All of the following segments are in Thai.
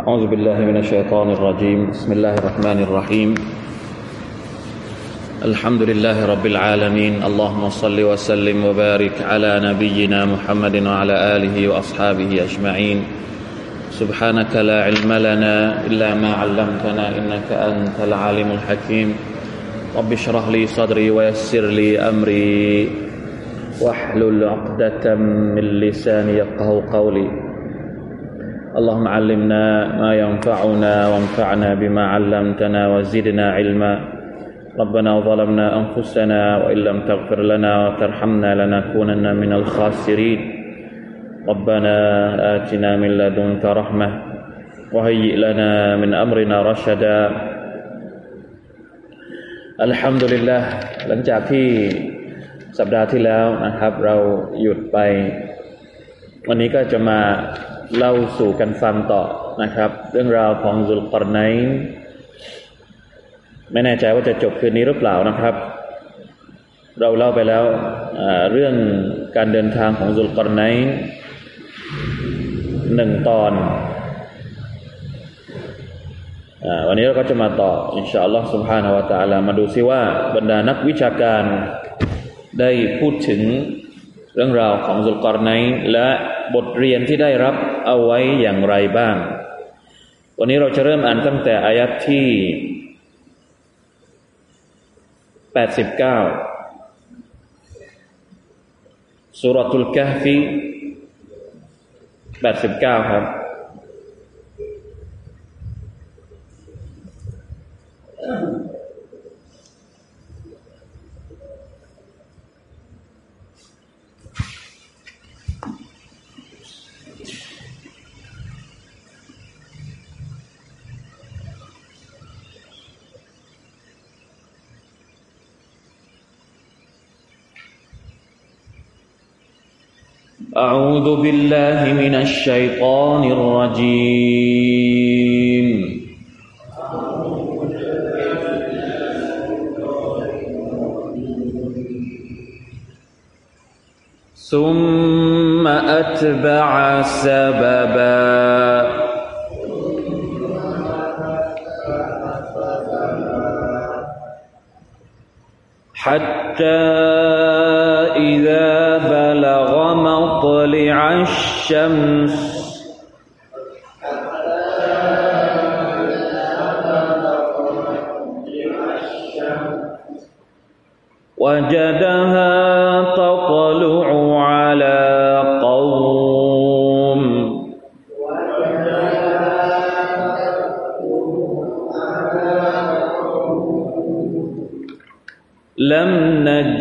أعوذ بالله من الشيطان الرجيم. بسم الله الرحمن الرحيم. الحمد لله رب العالمين. اللهم صل وسلم وبارك على نبينا محمد وعلى آله وأصحابه أجمعين. سبحانك لا علم لنا إلا ما علمتنا إنك أنت العالم الحكيم. رب اشرح لي صدري ويسر لي أمري. واحلل عقدة من لساني يفقه قولي. اللهم علمنا ما ينفعنا وانفعنا بما علمتنا وزدنا علما ربنا ظلمنا أنفسنا وإن لم تغفر لنا وترحمنا لنكونن من الخاسرين ربنا آتنا من لدنك رحمة وهيئ لنا من أمرنا رشدا الحمد لله หลังจากที่สัปดาห์ที่แล้วนะครับ เราหยุดไป วันนี้ก็จะมา เล่าสู่กันฟังต่อนะครับ เรื่องราวของซุลกรไนไม่แน่ใจว่าจะจบคืนนี้หรือเปล่านะครับ เราเล่าไปแล้วเรื่องการเดินทางของซุลกรไนหนึ่งตอนวันนี้เราก็จะมาต่ออินชาอัลลอฮ์สุบฮานาวะตะอัลามาดูซิว่าบรรดานักวิชาการได้พูดถึงเรื่องราวของซุลกรไนและ บทเรียนที่ได้รับเอาไว้อย่างไรบ้าง วันนี้เราจะเริ่มอ่านตั้งแต่อายัดที่ 89สุรทุลกะฮฟี89 ครับ أعوذ بالله من الشيطان الرجيم. ثم أتبع سببا. حتى إذا بلغ مطلع الشمس وجدها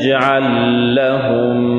نجعل لهم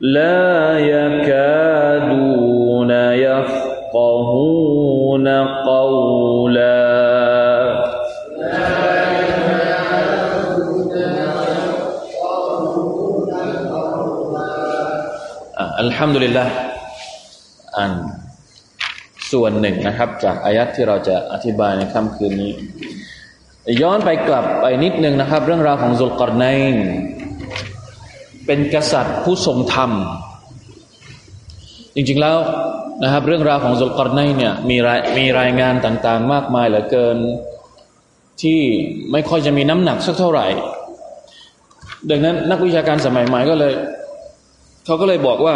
لا يكادون يفقهون قولاอัลฮัมดุลิลละอ่านส่วนหนึ่งนะครับ จากอายัดที่เราจะอธิบายในค่ำคืนนี้ ย้อนไปกลับไปนิดนึงนะครับ เรื่องราวของซุลกอรไนน์เป็นกษัตริย์ผู้ทรงธรรม จริงๆแล้วนะครับ เรื่องราวของซุลกรนัยเนี่ยมีรายมีรายงานต่างๆ มากมายเหลือเกิน ที่ไม่ค่อยจะมีน้ำหนักสักเท่าไหร่ ดังนั้นนักวิชาการสมัยใหม่ก็เลยเขาก็เลยบอกว่า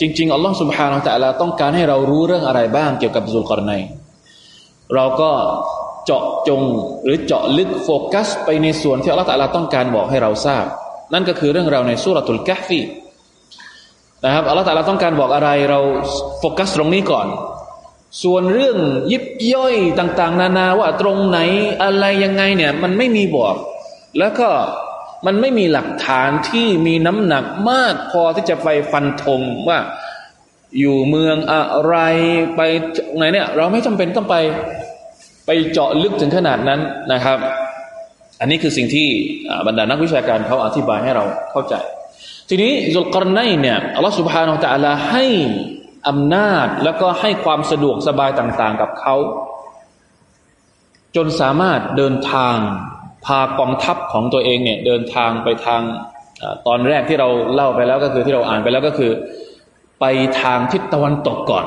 จริงๆอัลลอฮฺสุบฮานาอัลลอฮต้องการให้เรารู้เรื่องอะไรบ้างเกี่ยวกับซุลกรนัยเราก็ เจาะจงหรือเจาะลึกโฟกัส ไปในส่วนที่อัลลอฮฺต้องการบอกให้เราทราบ นั่นก็คือเรื่องราวในสุรตุลกะฟีนะครับอัลลอฮฺต้องการบอกอะไรเราโฟกัสตรงนี้ก่อน ส่วนเรื่องยิบย่อยต่าง ๆ นานาว่าตรงไหนอะไรยังไงเนี่ยมันไม่มีบอก แล้วก็มันไม่มีหลักฐานที่มีน้ำหนักมากพอที่จะไปฟันธงว่าอยู่เมืองอะไรไปไหนเนี่ย เราไม่จำเป็นต้องไป ไปเจาะลึกถึงขนาดนั้นนะครับ อันนี้คือสิ่งที่บรรดานักวิชาการเขาอธิบายให้เราเข้าใจ ทีนี้จุลกรนัยเนี่ยอัลลอฮฺสุบฮานาอัลลอฮฺให้อำนาจแล้วก็ให้ความสะดวกสบายต่างๆกับเขา จนสามารถเดินทางพากองทัพของตัวเองเนี่ยเดินทางไปทางตอนแรกที่เราเล่าไปแล้วก็คือที่เราอ่านไปแล้วก็คือ ไปทางทิศตะวันตกก่อน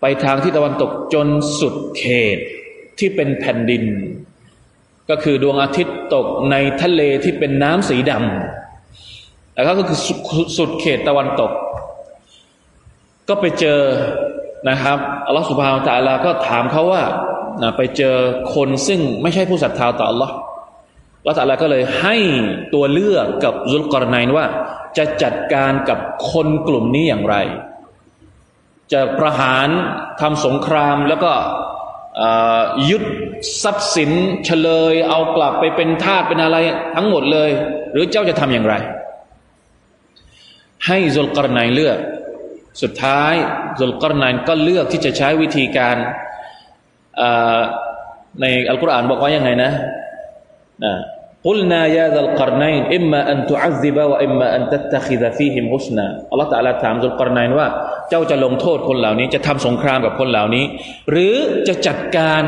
ไปทางที่ตะวันตกจนสุดเขตที่เป็นแผ่นดิน ก็คือดวงอาทิตย์ตกในทะเลที่เป็นน้ำสีดำแล้วก็คือสุดเขตตะวันตก ก็ไปเจอนะครับอัลลอฮฺสุบฮานตะลาก็ถามเขาว่าไปเจอคนซึ่งไม่ใช่ผู้ศรัทธาต่ออัลลอฮ์ละตะลาก็เลยให้ตัวเลือกกับซุลกรนัยว่า จะจัดการกับคนกลุ่มนี้อย่างไร จะประหารทำสงครามแล้วก็ยึดทรัพย์สินเฉลย เอากลับไปเป็นทาสเป็นอะไรทั้งหมดเลย หรือเจ้าจะทำอย่างไร ให้ซุลกรนัยเลือก สุดท้ายซุลกรนัยก็เลือกที่จะใช้วิธีการในอัลกุรอานบอกว่ายังไงนะนะ กุลนา يا ذا القرنين إما أن تعذب وإما أن تتخذ فيهم حسنا อัลลอฮฺตะลาถามซุลกรนัยว่าเจ้าจะลงโทษคนเหล่านี้จะทำสงครามกับคนเหล่านี้ หรือจะจัดการ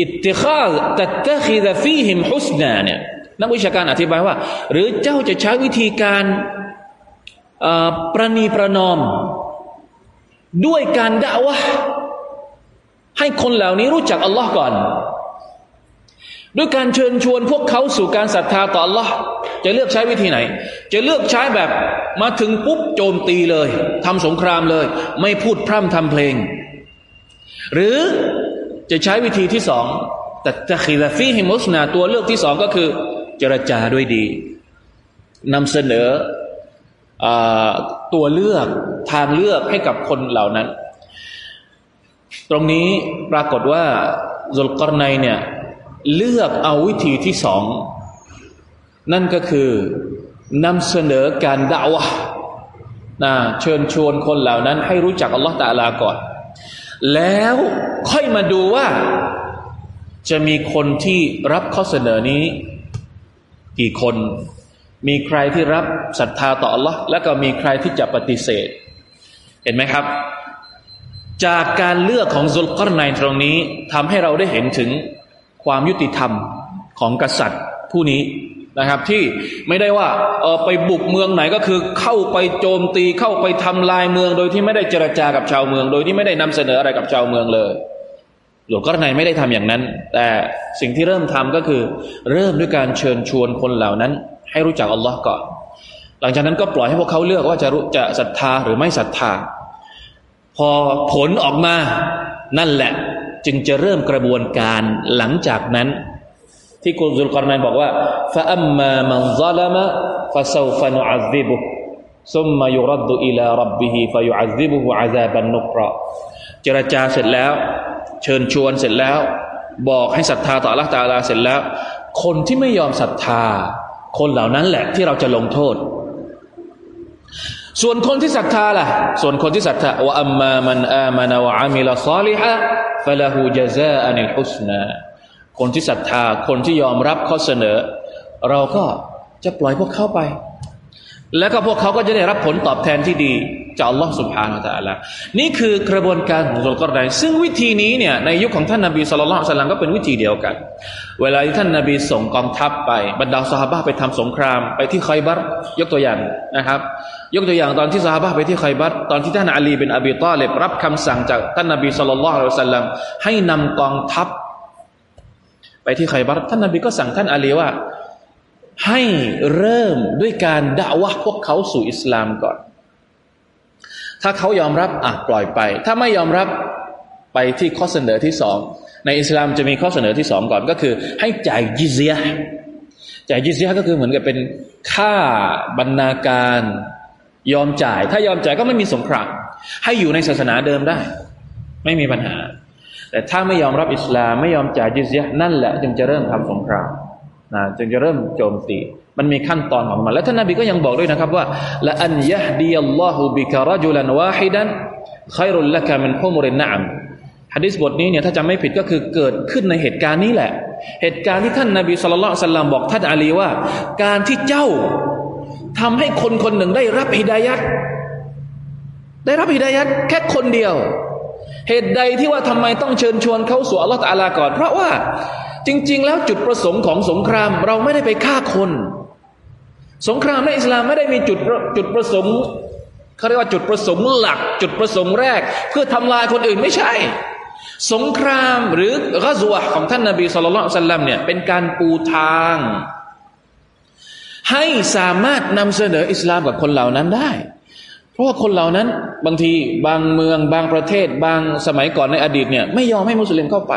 อิตติข้าตัตตะคีดฟีหิมฮุสนาเนี่ยนักวิชาการอธิบายว่า หรือเจ้าจะใช้วิธีการประนีประนอม ด้วยการด่าวะให้คนเหล่านี้รู้จักอัลลอฮ์ก่อน ด้วยการเชิญชวนพวกเขาสู่การศรัทธาต่อ Allah จะเลือกใช้วิธีไหน จะเลือกใช้แบบมาถึงปุ๊บโจมตีเลยทำสงครามเลย ไม่พูดพร่ำทำเพลง หรือจะใช้วิธีที่สองแต่จะขีลฟีฮิมุสนาตัวเลือกที่สองก็คือ เจรจาด้วยดีนำเสนออตัวเลือกทางเลือกให้กับคนเหล่านั้น ตรงนี้ปรากฏว่าซุลกรนัยเนี่ย เลือกเอาวิธีที่สอง นั่นก็คือนำเสนอการด่าวะนะเชิญชวนคนเหล่านั้น ให้รู้จักอัลลอฮฺตาลาก่อน แล้วค่อยมาดูว่า จะมีคนที่รับข้อเสนอนี้ กี่คน มีใครที่รับศรัทธาต่ออัลลอฮ์และก็มีใครที่จะปฏิเสธ เห็นไหมครับ จากการเลือกของซุลกรนในตรงนี้ทำให้เราได้เห็นถึง ความยุติธรรมของกษัตริย์ผู้นี้นะครับ ที่ไม่ได้ว่าเออไปบุกเมืองไหนก็คือ เข้าไปโจมตีเข้าไปทำลายเมือง โดยที่ไม่ได้เจรจากับชาวเมือง โดยที่ไม่ได้นำเสนออะไรกับชาวเมืองเลยหลวงก็ในไม่ได้ทำอย่างนั้น แต่สิ่งที่เริ่มทำก็คือ เริ่มด้วยการเชิญชวนคนเหล่านั้น ให้รู้จักอัลลอฮ์ก่อน หลังจากนั้นก็ปล่อยให้พวกเขาเลือกว่าจะรู้จะศรัทธาหรือไม่ศรัทธา พอผลออกมานั่นแหละ จึงจะเริ่มกระบวนการหลังจากนั้น ที่กุซุลกรนัยบอกว่าฟะอัมมามันซาลามะฟะซาฟะนุอัซซิบุซุมมายุรัดดุอิลารับบิฮิฟะยุอัซซิบุฮุอาซาบันนุกรเจรจาเสร็จแล้ว เชิญชวนเสร็จแล้ว บอกให้ศรัทธาต่อละตาลาเสร็จแล้ว คนที่ไม่ยอมศรัทธา คนเหล่านั้นแหละที่เราจะลงโทษ ส่วนคนที่ศรัทธาล่ะ ส่วนคนที่ศรัทธาว่าอัมมามันอามานวะอามิลซอลิฮะฟะละฮูจาซาอันิลฮุสนาคนที่ศรัทธาคนที่ยอมรับข้อเสนอ เราก็จะปล่อยพวกเข้าไป แล้วก็พวกเขาก็จะได้รับผลตอบแทนที่ดีจากอัลลอฮ์สุบฮานาอัลลอฮ์นี่คือกระบวนการของสุลกรไดซึ่งวิธีนี้เนี่ยในยุคของท่านนาบีสุลต่านสัลลัมก็เป็นวิธีเดียวกัน เวลาที่ท่านนาบีส่งกองทัพไปบรรดาสหายไปทำสงคราม ไปที่คอยบัตยกตัวอย่างนะครับ ยกตัวอย่างตอนที่สหายไปที่คอยบัตตอนที่ท่านอาลีเป็นอบีตอเลบรับคำสั่งจากท่านนาบีสุลต่านสัลลัมให้นำกองทัพ ไปที่คอยบัตท่านนาบีก็สั่งท่านอาลีว่า ให้เริ่มด้วยการด่าวะพวกเขาสู่อิสลามก่อน ถ้าเขายอมรับอะปล่อยไป ถ้าไม่ยอมรับไปที่ข้อเสนอที่สองในอิสลามจะมีข้อเสนอที่สองก่อนก็คือ ให้จ่ายยิเซียจ่ายยิเซียก็คือเหมือนกับเป็นค่าบรรณาการยอมจ่าย ถ้ายอมจ่ายก็ไม่มีสงครามให้อยู่ในศาสนาเดิมได้ ไม่มีปัญหา แต่ถ้าไม่ยอมรับอิสลามไม่ยอมจ่ายยิเซียนั่นแหละจึงจะเริ่มทำสงคราม นะจึงจะเริ่มโจมตี มันมีขั้นตอนของมัน และท่านนบีก็ยังบอกด้วยนะครับว่าละอันยะดียัลลอฮุบิกะรจุลันวาฮิดันขรุลละกะมินฮุมรินนามฮะดิษบทนี้เนี่ยถ้าจำไม่ผิดก็คือเกิดขึ้นในเหตุการณ์นี้แหละ เหตุการณ์ที่ท่านนบีสุลต่านสัลลัมบอกท่านอาลีว่า การที่เจ้าทำให้คนคนหนึ่งได้รับฮิดายัดได้รับฮิดายัดแค่คนเดียว เหตุใดที่ว่าทำไมต้องเชิญชวนเขาสู่อัลลอฮฺตาลาก่อน เพราะว่า จริง ๆ แล้วจุดประสงค์ของสงครามเราไม่ได้ไปฆ่าคน สงครามในอิสลามไม่ได้มีจุดจุดประสงค์เขาเรียกว่าจุดประสงค์หลัก จุดประสงค์แรก เพื่อทำลายคนอื่นไม่ใช่ สงครามหรือกซัวของท่านนาบีสุลต่านสัลลัมเนี่ยเป็นการปูทาง ให้สามารถนำเสนออิสลามกับคนเหล่านั้นได้ เพราะว่าคนเหล่านั้นบางทีบางเมืองบางประเทศ บางสมัยก่อนในอดีตเนี่ยไม่ยอมให้มุสลิมเข้าไป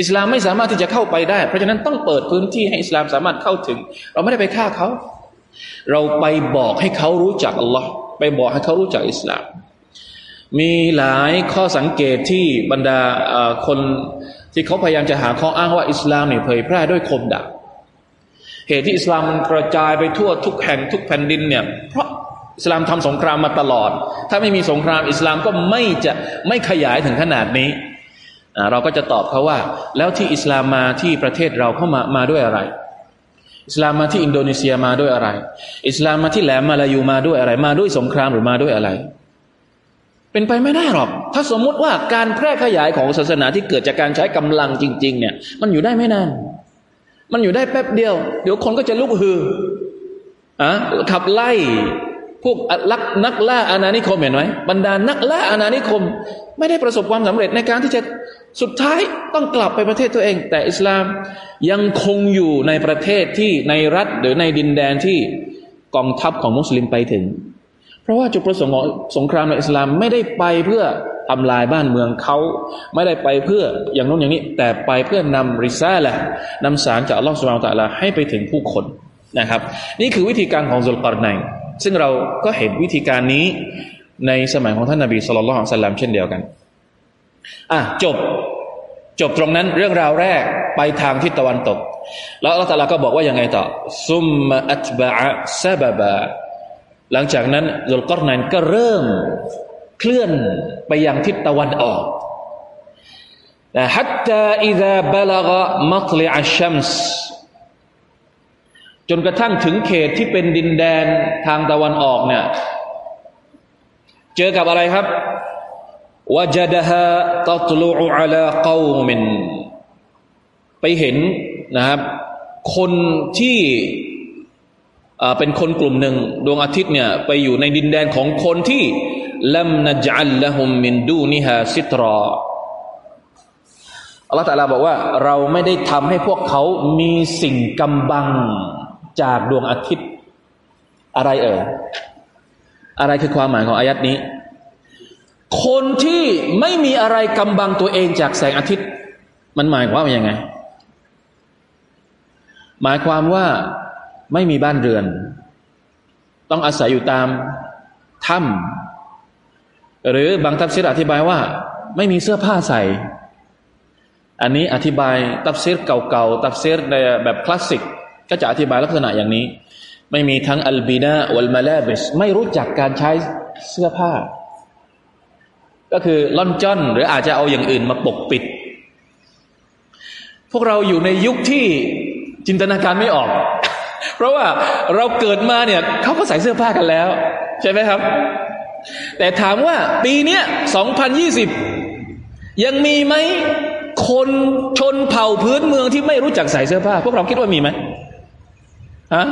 อิสลามไม่สามารถที่จะเข้าไปได้ เพราะฉะนั้นต้องเปิดพื้นที่ให้อิสลามสามารถเข้าถึง เราไม่ได้ไปฆ่าเขา เราไปบอกให้เขารู้จักอัลลอฮ์ไปบอกให้เขารู้จักอิสลาม มีหลายข้อสังเกตที่บรรดาคนที่เขาพยายามจะหาข้ออ้างว่าอิสลามเนี่ยเผยแพร่ด้วยคมดาบเหตุที่อิสลามมันกระจายไปทั่วทุกแห่งทุกแผ่นดินเนี่ยเพราะอิสลามทำสงครามมาตลอด ถ้าไม่มีสงครามอิสลามก็ไม่จะไม่ขยายถึงขนาดนี้ เราก็จะตอบเขาว่า แล้วที่อิสลามมาที่ประเทศเราเข้ามามาด้วยอะไร อิสลามมาที่อินโดนีเซียมาด้วยอะไร อิสลามมาที่แหลมมาลายูมาด้วยอะไร มาด้วยสงครามหรือมาด้วยอะไร เป็นไปไม่ได้หรอก ถ้าสมมุติว่าการแพร่ขยายของศาสนาที่เกิดจากการใช้กำลังจริง ๆ เนี่ย มันอยู่ได้ไม่นาน มันอยู่ได้แป๊บเดียว เดี๋ยวคนก็จะลุกฮืออะขับไล่พวกลักนักล่าอาณานิคมเห็นไหมบรรดานักล่าอาณานิคม ไม่ได้ประสบความสำเร็จในการที่จะ สุดท้ายต้องกลับไปประเทศตัวเอง แต่อิสลามยังคงอยู่ในประเทศที่ในรัฐหรือในดินแดนที่กองทัพของมุสลิมไปถึง เพราะว่าจุดประสงค์ของสงครามในอิสลามไม่ได้ไปเพื่อทำลายบ้านเมืองเขาไม่ได้ไปเพื่ออย่างนู้นอย่างนี้ แต่ไปเพื่อนำริซาละนำสารจากอัลลอฮฺสุบานตะลาให้ไปถึงผู้คนนะครับ นี่คือวิธีการของซุลกรนัยซึ่งเราก็เห็นวิธีการนี้ในสมัยของท่านนาบีสุลต่านสัลลัมเช่นเดียวกัน อะจบจบตรงนั้นเรื่องราวแรกไปทางทิศตะวันตก แล้วอัลลอฮฺก็บอกว่ายังไงต่อ ซุมมาอัตบะซาบะบะหลังจากนั้นซุลกอรนันก็เริ่มเคลื่อนไปยังทิศตะวันออกแต่ฮัตตาอิดะบลกมัตลิอัชชัมส์จนกระทั่งถึงเขตที่เป็นดินแดนทางตะวันออกเนี่ยเจอกับอะไรครับ วจดะฮะตัตลูอัลากอมินไปเห็นนะครับ คนที่เป็นคนกลุ่มหนึ่งดวงอาทิตย์เนี่ยไปอยู่ในดินแดนของคนที่ลัมนจัลละหุมมินดูนิฮาซิตรออัลลอฮฺตะลาบอกว่า เราไม่ได้ทำให้พวกเขามีสิ่งกำบังจากดวงอาทิตย์ อะไรเอ่ยอะไรคือความหมายของอายัดนี้ คนที่ไม่มีอะไรกำบังตัวเองจากแสงอาทิตย์ มันหมายความว่าอย่างไง หมายความว่าไม่มีบ้านเรือน ต้องอาศัยอยู่ตามถ้ำหรือบางทัพเสดอธิบายว่า ไม่มีเสื้อผ้าใส่ อันนี้อธิบายตับเซรเก่าๆตับเซรในแบบคลาสสิก ก็จะอธิบายลักษณะอย่างนี้ ไม่มีทั้งอัลบีนาอัลมาลาเบสไม่รู้จักการใช้เสื้อผ้า ก็คือล่อนจ้อน หรืออาจจะเอาอย่างอื่นมาปกปิด พวกเราอยู่ในยุคที่จินตนาการไม่ออก เพราะว่าเราเกิดมาเนี่ยเขาก็ใส่เสื้อผ้ากันแล้ว ใช่ไหมครับ แต่ถามว่าปีเนี้ย2020 ยังมีไหมคนชนเผ่าพื้นเมืองที่ไม่รู้จักใส่เสื้อผ้า พวกเราคิดว่ามีไหมฮะ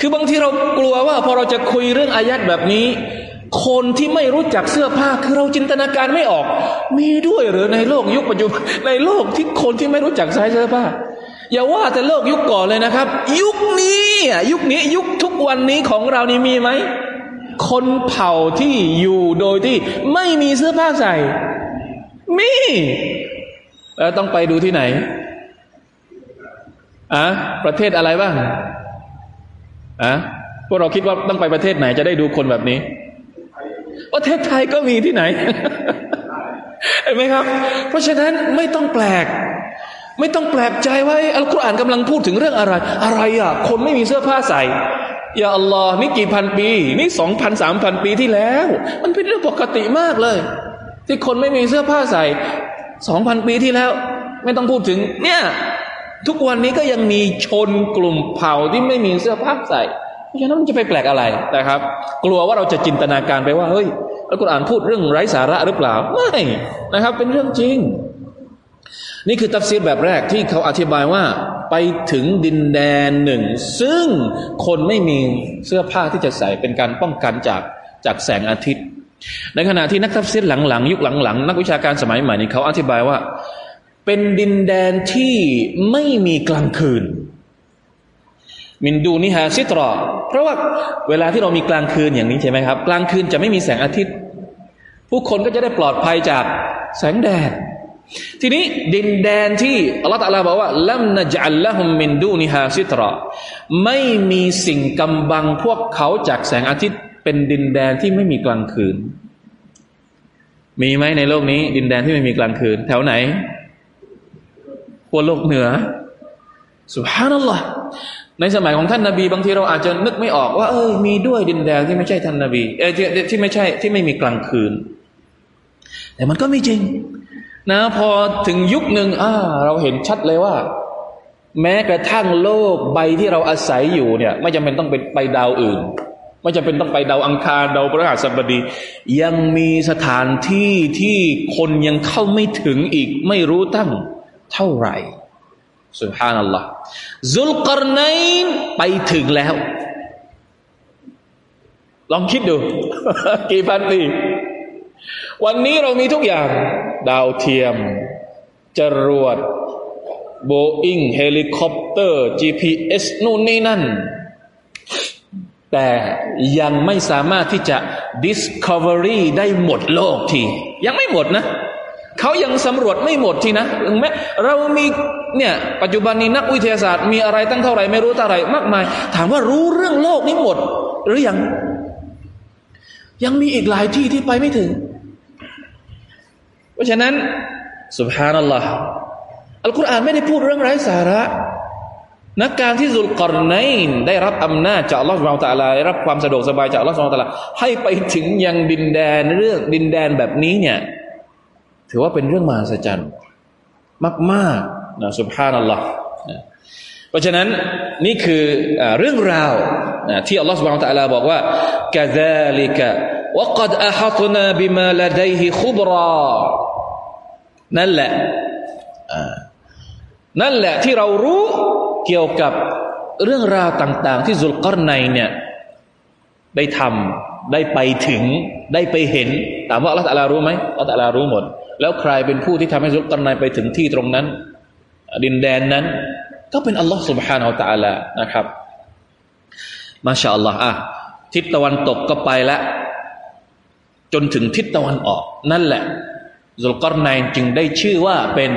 คือบางทีเรากลัวว่าพอเราจะคุยเรื่องอายัดแบบนี้ คนที่ไม่รู้จักเสื้อผ้าคือเราจินตนาการไม่ออก มีด้วยหรือในโลกยุคปัจจุบันในโลกที่คนที่ไม่รู้จักใส่เสื้อผ้า อย่าว่าแต่โลกยุคก่อนเลยนะครับ ยุคนี้ยุคนี้ยุคทุกวันนี้ของเรานี่มีไหมคนเผ่าที่อยู่โดยที่ไม่มีเสื้อผ้าใส่ มีแล้วต้องไปดูที่ไหนอะประเทศอะไรบ้างอะพวกเราคิดว่าต้องไปประเทศไหนจะได้ดูคนแบบนี้ ประเทศไทยก็มีที่ไหนเห็นไหมครับ เพราะฉะนั้นไม่ต้องแปลก ไม่ต้องแปลกใจว่าอัลกุรอานกำลังพูดถึงเรื่องอะไร อะไรอะ คนไม่มีเสื้อผ้าใส่อย่าอัลลอฮ์นี่กี่พันปี นี่สองพันสามพันปีที่แล้ว มันเป็นเรื่องปกติมากเลย ที่คนไม่มีเสื้อผ้าใส่สองพันปีที่แล้ว ไม่ต้องพูดถึง เนี่ย ทุกวันนี้ก็ยังมีชนกลุ่มเผ่าที่ไม่มีเสื้อผ้าใส่ ราะฉะนั้นมันจะไปแปลกอะไรนะครับ กลัวว่าเราจะจินตนาการไปว่าเฮ้ยอัลกุรอานพูดเรื่องไร้สาระหรือเปล่าไม่นะครับ เป็นเรื่องจริง นี่คือตัฟซีรแบบแรกที่เขาอธิบายว่าไปถึงดินแดนหนึ่ง ซึ่งคนไม่มีเสื้อผ้าที่จะใส่เป็นการป้องกันจากจากแสงอาทิตย์ ในขณะที่นักทัฟซีรหลังๆ ยุคหลังๆ นักวิชาการสมัยใหม่นี้เขาอธิบายว่า เป็นดินแดนที่ไม่มีกลางคืน มินดูนิฮาซิตรอ เพราะว่าเวลาที่เรามีกลางคืนอย่างนี้ใช่ไหมครับ กลางคืนจะไม่มีแสงอาทิตย์ ผู้คนก็จะได้ปลอดภัยจากแสงแดด ทีนี้ดินแดนที่อัลลอฮฺตะลาบอกว่าลัมนจัลละฮุมมินดูนิฮาซิตรอ ไม่มีสิ่งกำบังพวกเขาจากแสงอาทิตย์ เป็นดินแดนที่ไม่มีกลางคืน มีไหมในโลกนี้ ดินแดนที่ไม่มีกลางคืน แถวไหนขั้วโลกเหนือสุภานัลลอฮ์ ในสมัยของท่านนาบีบางทีเราอาจจะนึกไม่ออกว่า เออมีด้วยดินแดนที่ไม่ใช่ท่านนาบีเออที่ที่ไม่ใช่ที่ไม่มีกลางคืน แต่มันก็ไม่จริง นะ พอถึงยุคหนึ่งอ่า เราเห็นชัดเลยว่า แม้กระทั่งโลกใบที่เราอาศัยอยู่เนี่ย ไม่จำเป็นต้องไปไปดาวอื่น ไม่จำเป็นต้องไปดาวอังคารดาวพฤหัสบดี ยังมีสถานที่ที่คนยังเข้าไม่ถึงอีก ไม่รู้ตั้งเท่าไหร่ سبحان الله ซุลกอรนัยน์ไปถึงแล้ว ลองคิดดู กี่พันปีวันนี้เรามีทุกอย่าง ดาวเทียม จรวดโบอิ้งเฮลิคอปเตอร์ GPS นู่นนี่นั่น แต่ยังไม่สามารถที่จะ discovery ได้หมดโลกที ยังไม่หมดนะ เขายังสำรวจไม่หมดทีนะแม้เรามีเนี่ยปัจจุบันนี้นักวิทยาศาสตร์ มีอะไรตั้งเท่าไหร่ไม่รู้เท่าไหร่มากมาย ถามว่ารู้เรื่องโลกนี้หมด หรือยังยังมีอีกหลายที่ที่ไปไม่ถึง เพราะฉะนั้นสุบฮานัลลอฮ์อัลกุรอานไม่ได้พูดเรื่องไร้สาระนักการที่สุลกรนัยได้รับอำนาจจากอัลลอฮฺสุบฮานตะลาได้รับความสะดวกสบายจากอัลลอฮฺสุบฮานตะลาให้ไปถึงยังดินแดนเรื่องดินแดนแบบนี้เนี่ย ถือว่าเป็นเรื่องมหัศจรรย์มากๆนะสุภาพนัลลอฮ์เพราะฉะนั้นนี่คือเรื่องราวที่อัลลอฮฺสุบฮานตะลาบอกว่ากาซาลิกะวกัดอาฮัตนาบิมาลาดฮิคุบรานั่นแหละนั่นแหละที่เรารู้เกี่ยวกับเรื่องราวต่าง ๆ ที่ซุลกรไนเนี่ยได้ทำได้ไปถึงได้ไปเห็นถามว่าอัลลอฮ์ตะลารู้ไหมอัลลอฮ์ตะลารู้หมด แล้วใครเป็นผู้ที่ทำให้ซุลกรในไปถึงที่ตรงนั้น ดินแดนนั้น ก็เป็นอัลลอฮฺ سبحانه และ تعالى นะครับมาชาอัลลอฮ์อ่ะทิศตะวันตกก็ไปแล้วจนถึงทิศตะวันออก นั่นแหละซุลกรไนจึงได้ชื่อว่าเป็น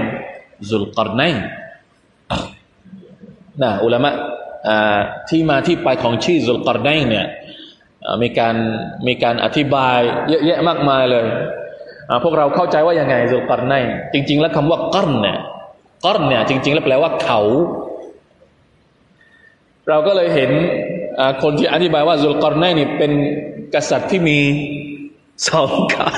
ซุลกรไนนะอุลามะที่มาที่ไปของชื่อซุลกรไนเนี่ยมีการมีการอธิบายเยอะแยะมากมายเลย พวกเราเข้าใจว่ายังไงซุลกรไนจริง ๆ แล้วคำว่ากรเนี่ยกรเนี่ยจริง ๆ แล้วแปลว่าเขา เราก็เลยเห็นคนที่อธิบายว่าซุลกรไนนี่เป็นกษัตริย์ที่มีสองเขา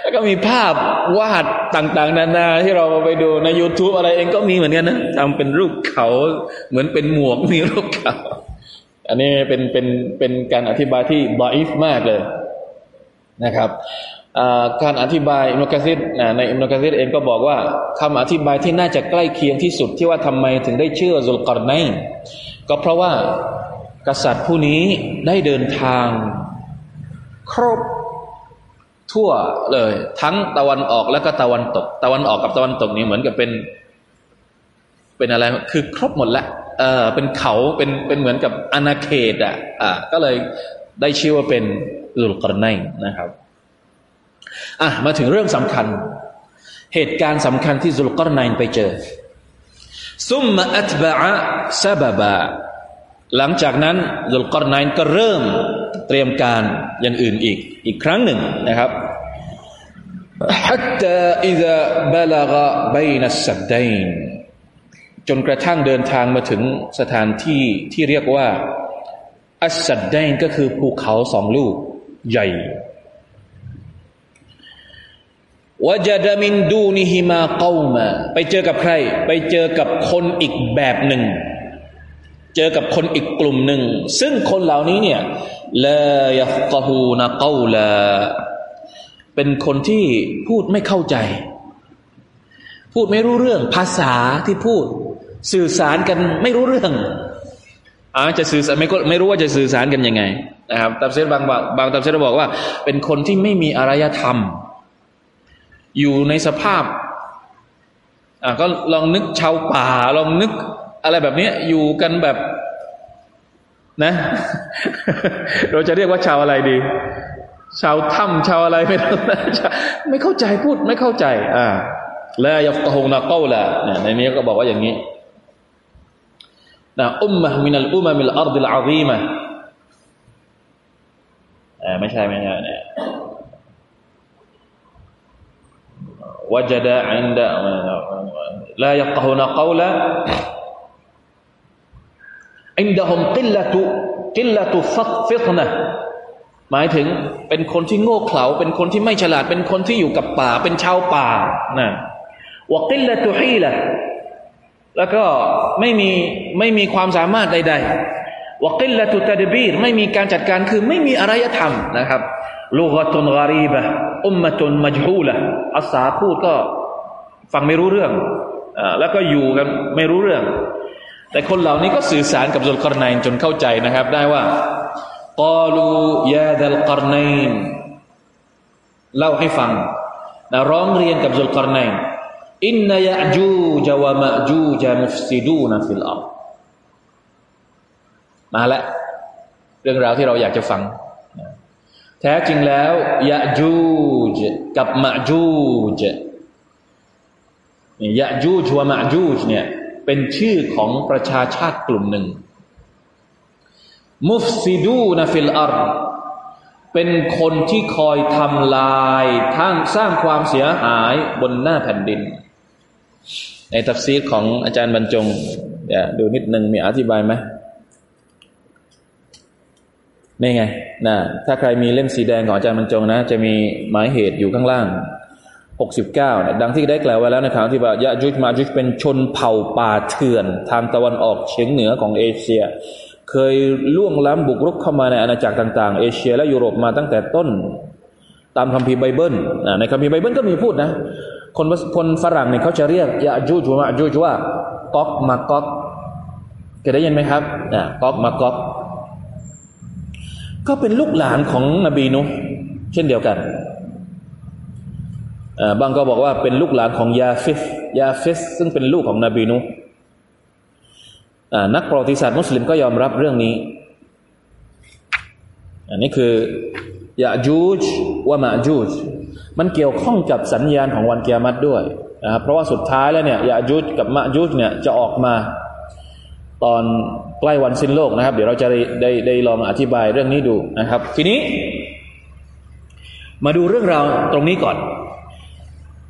แล้วก็มีภาพวาดต่าง ๆ นานาที่เราไปดูใน YouTube อะไรเองก็มีเหมือนกันนะทำเป็นรูปเขาเหมือนเป็นหมวกมีรูปเขา อันนี้เป็นเป็นเป็นการอธิบายที่บาอิฟมากเลย นะครับการอธิบายอิมนุกะซิดในอิมนุกะซิดเองก็บอกว่าคำอธิบายที่น่าจะใกล้เคียงที่สุดที่ว่าทำไมถึงได้เชื่อซุลกอรไนก็เพราะว่ากษัตริย์ผู้นี้ได้เดินทาง ครบทั่วเลย ทั้งตะวันออกและก็ตะวันตก ตะวันออกกับตะวันตกนี่เหมือนกับเป็น เป็นอะไรคือครบหมดแล้วเออเป็นเขาเป็นเป็นเหมือนกับอาณาเขตอะอ่าก็เลยได้ชื่อว่าเป็น ลุลกรไนนะครับอ่ะมาถึงเรื่องสำคัญ เหตุการณ์สำคัญที่ซุลกรไนไปเจอซุมมาอัตบะซาบะบะหลังจากนั้นซุลกรไนก็เริ่มเตรียมการอย่างอื่นอีกอีกครั้งหนึ่งนะครับ حتى إذا بلغ بين السدين จนกระทั่งเดินทางมาถึงสถานที่ที่เรียกว่าอัสสัดไดนก็คือภูเขาสองลูก ใหญ่วจดมินดูนิฮิมาเกามา ไปเจอกับใคร ไปเจอกับคนอีกแบบหนึ่ง เจอกับคนอีกกลุ่มหนึ่ง ซึ่งคนเหล่านี้เนี่ยลายฟกฮูนะเกาลาเป็นคนที่พูดไม่เข้าใจ พูดไม่รู้เรื่องภาษาที่พูด สื่อสารกันไม่รู้เรื่อง อาจจะสื่อสารไม่ไม่รู้ว่าจะสื่อสารกันยังไงนะครับตับเซตบางบางตับเซตบอกว่า เป็นคนที่ไม่มีอารยธรรม อยู่ในสภาพอ่าก็ลองนึกชาวป่า ลองนึกอะไรแบบนี้อยู่กันแบบนะ เราจะเรียกว่าชาวอะไรดี ชาวถ้ำชาวอะไรไม่รู้ไม่เข้าใจพูดไม่เข้าใจ อ่า แล้วยกตะหงนาเก้าละเนี่ยในนี้ก็บอกว่าอย่างนี้ นะอุมมะมินัลอุมะมิลอัรดิลอาซีมะไม่ใช่ไม่ใช่เนี่ย وجد عند لا يفقهون قولا عندهم قلة قلة فطنة หมายถึงเป็นคนที่โง่เขลาเป็นคนที่ไม่ฉลาด เป็นคนที่อยู่กับป่า เป็นชาวป่านะวกิลละตุฮีละ แล้วก็ไม่มีไม่มีความสามารถใดๆวกิลละตุตดบีรไม่มีการจัดการคือไม่มีอารยธรรมนะครับลูกตุนกรีบะอุมมะตุนมัจฮูละภาษาพูดก็ฟังไม่รู้เรื่องอแล้วก็อยู่กันไม่รู้เรื่อง แต่คนเหล่านี้ก็สื่อสารกับซุลกรนัยจนเข้าใจนะครับ ได้ว่ากาลูยาดัลกรนัยเล่าให้ฟังนะร้องเรียนกับซุลกรนัย อินนยะจูจาวะมะจูจามุฟซิดูนฟิลอัลมาแล้วเรื่องราวที่เราอยากจะฟัง แท้จริงแล้วยะจูจกับมะจูจยะจูจวะมะจูจเนี่ยเป็นชื่อของประชาชาติกลุ่มหนึ่ง مفسدون في الأرض เป็นคนที่คอยทำลายทั้งสร้างความเสียหายบนหน้าแผ่นดิน ในตัฟซีรของอาจารย์บรรจงเดี๋ยวดูนิดหนึ่งมีอธิบายไหมนี่ไงนะถ้าใครมีเล่มสีแดงของอาจารย์บรรจงนะ จะมีหมายเหตุอยู่ข้างล่าง 69นะดังที่ได้กล่าวไว้แล้วในข่าวที่ว่ายะจูจมะจูจเป็นชนเผ่าป่าเถื่อน ทางตะวันออกเฉียงเหนือของเอเชีย เคยล่วงล้ำบุกรุกเข้ามาในอาณาจักรต่างๆ เอเชียและยุโรปมาตั้งแต่ต้น ตามคัมภีร์ไบเบิลในคัมภีร์ไบเบิลก็มีพูดนะ คนคนฝรั่งเนี่ยเขาจะเรียกยาจูจูมาจูจูว่าก๊อกมาก๊อกเคยได้ยินไหมครับนะก๊อกมาก๊อกก็เป็นลูกหลานของนบีนุเช่นเดียวกันบางก็บอกว่าเป็นลูกหลานของยาฟิสยาฟิสซึ่งเป็นลูกของนบีนูฮฺนักประวัติศาสตร์มุสลิมก็ยอมรับเรื่องนี้อันนี้คือยะจูจวะมะจูจ มันเกี่ยวข้องกับสัญญาณของวันกิยามัตด้วยนะครับเพราะว่าสุดท้ายแล้วเนี่ยยะจูจกับมะจูจเนี่ยจะออกมาตอนใกล้วันสิ้นโลกนะครับ เดี๋ยวเราจะได้ได้ได้ลองอธิบายเรื่องนี้ดูนะครับ ทีนี้ มาดูเรื่องราวตรงนี้ก่อน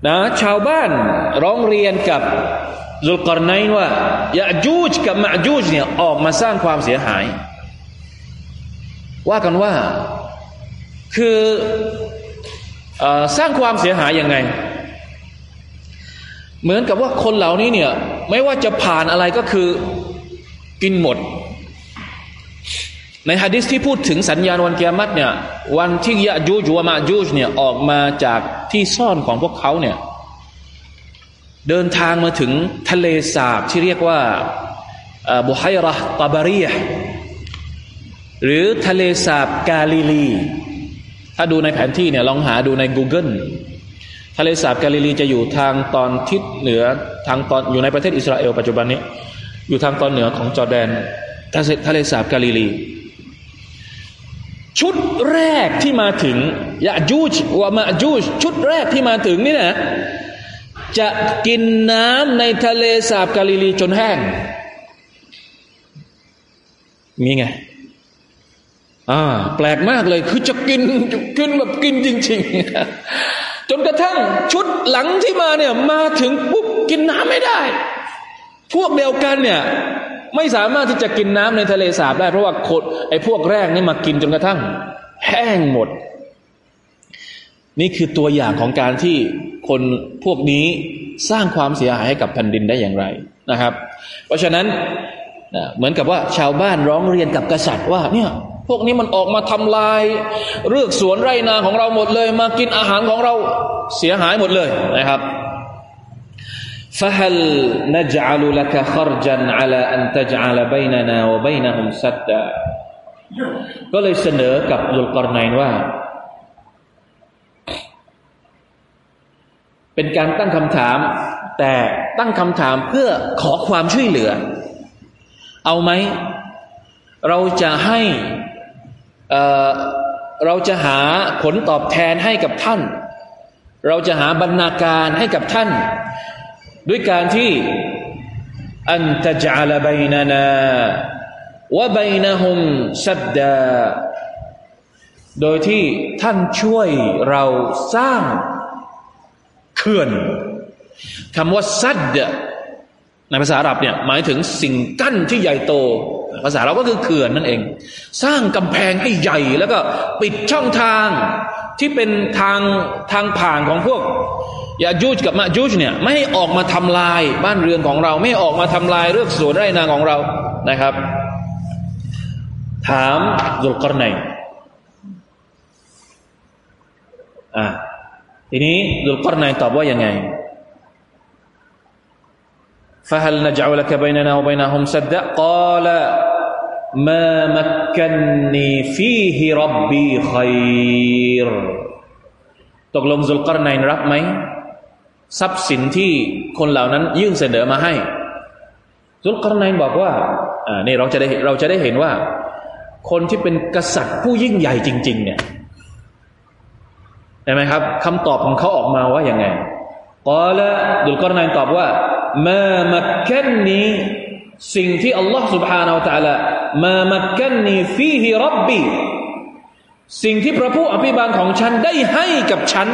นะชาวบ้านร้องเรียนกับซุลกรไนว่ายาจูจกับมะจูจเนี่ยออกมาสร้างความเสียหาย ว่ากันว่า คือ สร้างความเสียหายยังไง เหมือนกับว่าคนเหล่านี้เนี่ย ไม่ว่าจะผ่านอะไรก็คือกินหมด ในฮะดิษที่พูดถึงสัญญาณวันเกียรติเนี่ย วันที่ยะจูจวมาจูจเนี่ยออกมาจากที่ซ่อนของพวกเขาเนี่ย เดินทางมาถึงทะเลสาบที่เรียกว่าบุไฮระตาบารีหรือทะเลสาบกาลิลี ถ้าดูในแผนที่เนี่ยลองหาดูใน Google ทะเลสาบกาลิลีจะอยู่ทางตอนทิศเหนือทางตอนอยู่ในประเทศอิสราเอลปัจจุบันนี้ อยู่ทางตอนเหนือของจอร์แดนทะเลสาบกาลิลี ชุดแรกที่มาถึงยะจูจวะมาจูจชุดแรกที่มาถึงนี่นะจะกินน้ำในทะเลสาบกาลิลีจนแห้งมีไง อ่าแปลกมากเลยคือจะกินจะกินแบบกินจริง ๆ จนกระทั่งชุดหลังที่มาเนี่ยมาถึงปุ๊บกินน้ำไม่ได้ พวกเดียวกันเนี่ยไม่สามารถที่จะกินน้ำในทะเลสาบได้ เพราะว่าคนไอ้พวกแรกนี่มากินจนกระทั่ง แห้งหมด นี่คือตัวอย่างของการที่คนพวกนี้สร้างความเสียหายให้กับแผ่นดินได้อย่างไรนะครับ เพราะฉะนั้นเหมือนกับว่าชาวบ้านร้องเรียนกับกษัตริย์ว่าเนี่ย พวกนี้มันออกมาทำลายเรือกสวนไร่นาของเราหมดเลย มากินอาหารของเราเสียหายหมดเลยนะครับ فهل نجعل لك خرجا على أن تجعل بيننا وبينهم سدا ก็เลยเสนอกับยุลกรนัยว่า เป็นการตั้งคำถาม แต่ตั้งคำถามเพื่อขอความช่วยเหลือเอาไหม เราจะให้ เราจะหาผลตอบแทนให้กับท่าน เราจะหาบรรณาการให้กับท่าน ด้วยการที่อันตจาลบัยนานาวะบัยนหุมสัดดาโดยที่ท่านช่วยเราสร้างเขื่อนคำว่าซัดในภาษาอาหรับเนี่ยหมายถึงสิ่งกั้นที่ใหญ่โต ภาษาเราก็คือเขื่อนนั่นเอง สร้างกำแพงให้ใหญ่แล้วก็ปิดช่องทางที่เป็นทางทางผ่านของพวกยาจูจกับมาจูจเนี่ยไม่ให้ออกมาทำลายบ้านเรือนของเรา ไม่ออกมาทำลายเรื่องสวนไร่นาของเรานะครับ ถามยุลกรนัยอ่าทีนี้ยุลกรนัยตอบว่ายังไง فهل نجعل لك بيننا وبينهم سدا قال ما مكنني فيه ربي خير ตกลงซุลกรนัยรับไหมทรัพย์สินที่คนเหล่านั้นยื่นเสนอมาให้ซุลกรนัยบอกว่าอ่านี่เราจะได้เราจะได้เห็นว่า คนที่เป็นกษัตริย์ผู้ยิ่งใหญ่จริง ๆ เนี่ยเห็นไหมครับคำตอบของเขาออกมาว่าอย่างไงกอละดุลกรนัยตอบว่า มามักกันนีสิ่งที่อัลลอฮ์ سبحانه และ تعالى มามักกันนีฟีฮิรับบีสิ่งที่พระผู้อภิบาลของฉันได้ให้กับฉัน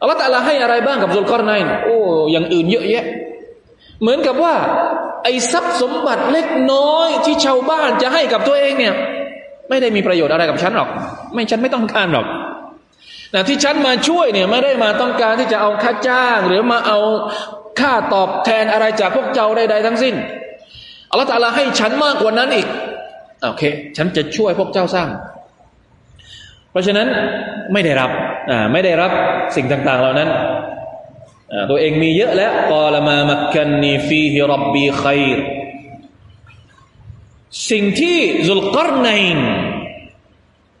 อัลลอฮ์ตะลาให้อะไรบ้างกับซุลกอรไนโอ้อย่างอื่นเยอะแยะ เหมือนกับว่า ไอ้ทรัพย์สมบัติเล็กน้อยที่ชาวบ้านจะให้กับตัวเองเนี่ย ไม่ได้มีประโยชน์อะไรกับฉันหรอก ไม่ฉันไม่ต้องการหรอก แต่ที่ฉันมาช่วยเนี่ยไม่ได้มาต้องการที่จะเอาค่าจ้าง หรือมาเอาค่าตอบแทนอะไรจากพวกเจ้าใดๆทั้งสิ้นอัลลอฮฺตาลาให้ฉันมากกว่านั้นอีกโอเค ฉันจะช่วยพวกเจ้าสร้าง เพราะฉะนั้นไม่ได้รับอ่าไม่ได้รับสิ่งต่าง ๆ เหล่านั้นตัวเองมีเยอะแล้วกอลมามักกันนีฟีฮิรับบีขัยรสิ่งที่ซุลกรนัย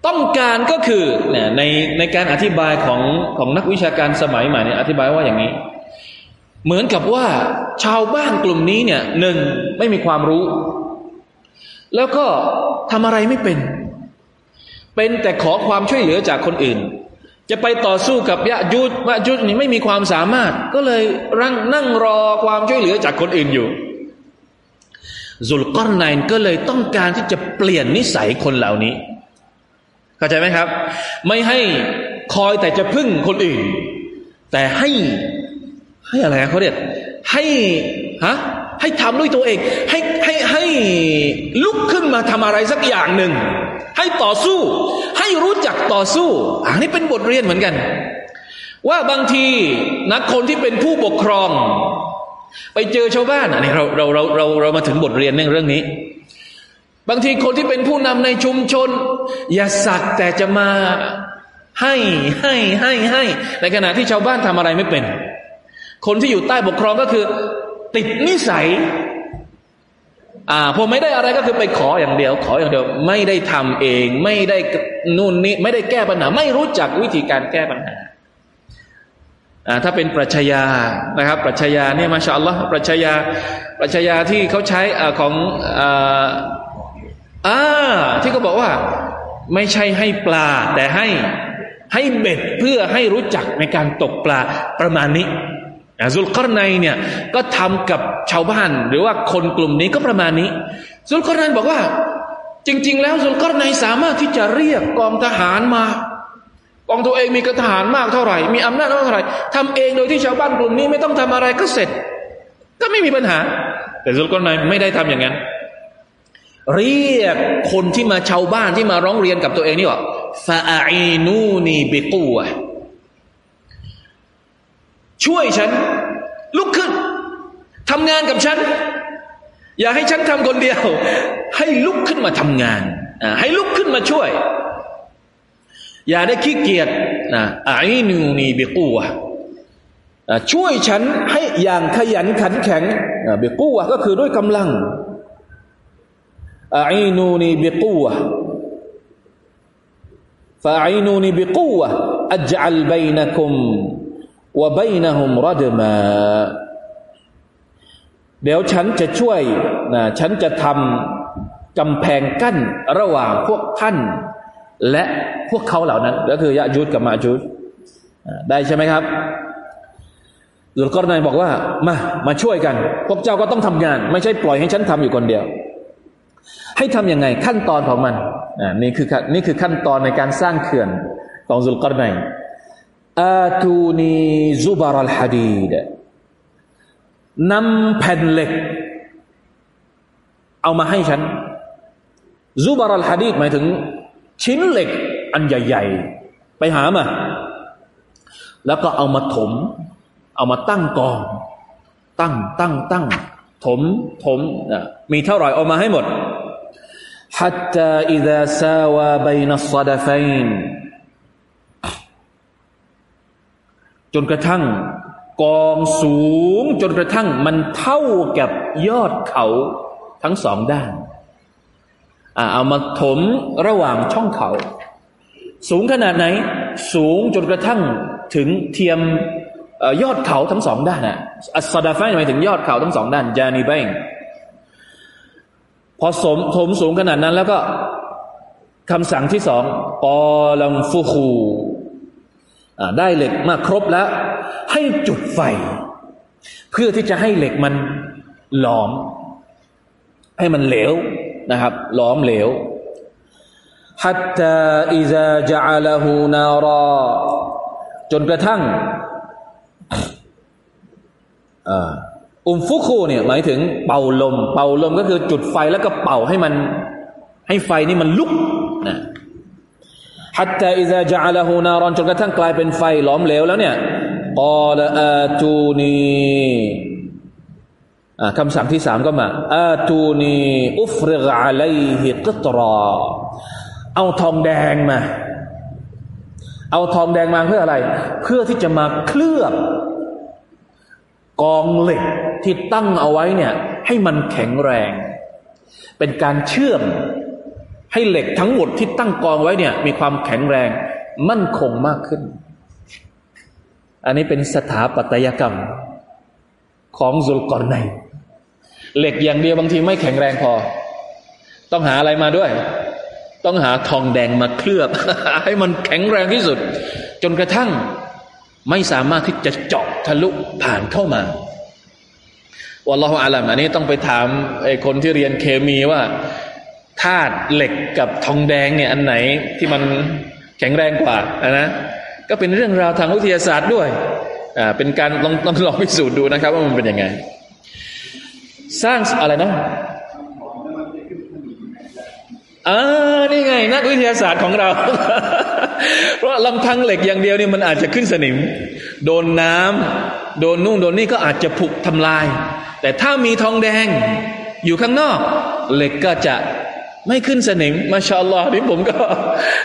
ต้องการก็คือในในการอธิบายของของนักวิชาการสมัยใหม่เนี่ยอธิบายว่าอย่างนี้ เหมือนกับว่าชาวบ้านกลุ่มนี้เนี่ยหนึ่งไม่มีความรู้ แล้วก็ทำอะไรไม่เป็น เป็นแต่ขอความช่วยเหลือจากคนอื่น จะไปต่อสู้กับยะยุดมะยุดนี่ไม่มีความสามารถ ก็เลยรังนั่งรอความช่วยเหลือจากคนอื่นอยู่ซุลกอนไนก็เลยต้องการที่จะเปลี่ยนนิสัยคนเหล่านี้ เข้าใจไหมครับ ไม่ให้คอยแต่จะพึ่งคนอื่น แต่ให้ให้อะไรเขาเรียกให้ฮะให้ทำด้วยตัวเอง ให้ให้ให้ลุกขึ้นมาทำอะไรสักอย่างหนึ่ง ให้ต่อสู้ ให้รู้จักต่อสู้อันนี้เป็นบทเรียนเหมือนกัน ว่าบางทีนักคนที่เป็นผู้ปกครอง ไปเจอชาวบ้านอันนี้เราเราเราเราเรามาถึงบทเรียนเรื่องนี้ บางทีคนที่เป็นผู้นำในชุมชน อย่าสักแต่จะมาให้ให้ให้ให้ ในขณะที่ชาวบ้านทำอะไรไม่เป็น คนที่อยู่ใต้ปกครองก็คือ ติดนิสัย อ่าพอไม่ได้อะไรก็คือไปขออย่างเดียว ขออย่างเดียว ไม่ได้ทำเอง ไม่ได้นู่นนี่ไม่ได้แก้ปัญหา ไม่รู้จักวิธีการแก้ปัญหาอ่าถ้าเป็นปรัชญานะครับ ปรัชญาเนี่ยมาชาอัลลอฮ์ปรัชญาปรัชญาที่เขาใช้อของ อ่าที่เขาบอกว่า ไม่ใช่ให้ปลา แต่ให้ให้เบ็ดเพื่อให้รู้จักในการตกปลาประมาณนี้ซุลกรไนเนี่ยก็ทำกับชาวบ้าน หรือว่าคนกลุ่มนี้ก็ประมาณนี้ซุลกรไนบอกว่า จริง ๆ แล้วซุลกรไนสามารถที่จะเรียกกองทหารมากองตัวเองมีกทหารมากเท่าไหร่ มีอำนาจเท่าไหร่ทำเองโดยที่ชาวบ้านกลุ่มนี้ไม่ต้องทำอะไรก็เสร็จ ก็ไม่มีปัญหา แต่ซุลกรไนไม่ได้ทำอย่างนั้น เรียกคนที่มาชาวบ้านที่มาร้องเรียนกับตัวเองนี่ว่าฟาอีนูนีบิกูะช่วยฉัน ลุกขึ้นทำงานกับฉัน อย่าให้ฉันทำคนเดียว ให้ลุกขึ้นมาทำงาน ให้ลุกขึ้นมาช่วย อย่าได้ขี้เกียจนะอีนูนีบิกูะช่วยฉันให้อย่างขยันขันแข็งเบกูะก็คือด้วยกำลัง อีนูนีบิกูวะฟาอีนูนีบิกูวะอัจอัลบยนคุมวะบยนหุมรดมาเดี๋ยวฉันจะช่วยนะฉันจะทำกำแพงกั้นระหว่างพวกท่าน และพวกเขาเหล่านั้น ก็คือยะยุดกับมาจุดได้ใช่ไหมครับหลุดกรนายบอกว่ามามาช่วยกัน พวกเจ้าก็ต้องทำงาน ไม่ใช่ปล่อยให้ฉันทำอยู่คนเดียว ให้ทำยังไงขั้นตอนของมันนี่คือนี่คือขั้นตอนในการสร้างเขื่อนของซุลกรนัยอาตูนีซุบารัลฮดีดนำแผ่นเหล็ก เอามาให้ฉันซุบารัลฮดีดหมายถึง ชิ้นเหล็กอันใหญ่ ๆ ไปหามา แล้วก็เอามาถม เอามาตั้งกอง ตั้งตั้งตั้งถมถมมีเท่าไหร่เอามาให้หมด حتى إذا ساوى بين الصدفين จนกระทั่งกองสูง จนกระทั่งมันเท่ากับยอดเขาทั้งสองด้านเอามาถมระหว่างช่องเขา สูงขนาดไหน สูงจนกระทั่งถึงเทียมยอดเขาทั้งสองด้านอ่ะอัสดาฟัยหมายถึงยอดเขาทั้งสองด้านจานีเบง พอสมถมสูงขนาดนั้นแล้วก็คำสั่งที่สองปอลังฟูคูได้เหล็กมาครบแล้ว ให้จุดไฟ เพื่อที่จะให้เหล็กมันหลอม ให้มันเหลวนะครับหลอมเหลว حتى إذا جعله نارا จนกระทั่งอ่า อุมฟุคูเนี่ยหมายถึงเป่าลม เป่าลมก็คือจุดไฟแล้วก็เป่าให้มัน ให้ไฟนี่มันลุกนะฮัตตาอิซาจัลฮูนารอนจนกระทั่งกลายเป็นไฟหลอมเหลวแล้วเนี่ยกอลอาตูนีคำสั่งที่สามก็มาอาตูนีอุฟริกอะลัยฮิกตรอ เอาทองแดงมา เอาทองแดงมาเพื่ออะไร เพื่อที่จะมาเคลือบ กองเหล็กที่ตั้งเอาไว้เนี่ยให้มันแข็งแรง เป็นการเชื่อมให้เหล็กทั้งหมดที่ตั้งกองไว้เนี่ยมีความแข็งแรงมั่นคงมากขึ้น อันนี้เป็นสถาปัตยกรรมของซุลกอนในเหล็กอย่างเดียวบางทีไม่แข็งแรงพอ ต้องหาอะไรมาด้วย ต้องหาทองแดงมาเคลือบ ให้มันแข็งแรงที่สุด จนกระทั่ง ไม่สามารถที่จะเจาะทะลุผ่านเข้ามาวัลลอฮฺอาลัมอันนี้ต้องไปถามไอ้คนที่เรียนเคมีว่าธาตุเหล็กกับทองแดงเนี่ยอันไหนที่มันแข็งแรงกว่านะก็เป็นเรื่องราวทางวิทยาศาสตร์ด้วยอ่าเป็นการต้องต้องลองพิสูจน์ดูนะครับ ว่ามันเป็นยังไง สร้างอะไรนะอ่านี่ไง นักวิทยาศาสตร์ของเรา เพราะลำพังเหล็กอย่างเดียวนี่มันอาจจะขึ้นสนิม โดนน้ำโดนนู่นโดนนี่ก็อาจจะผุทำลาย แต่ถ้ามีทองแดงอยู่ข้างนอก เหล็กก็จะไม่ขึ้นสนิมมาชาอัลลอฮ์นี่ผมก็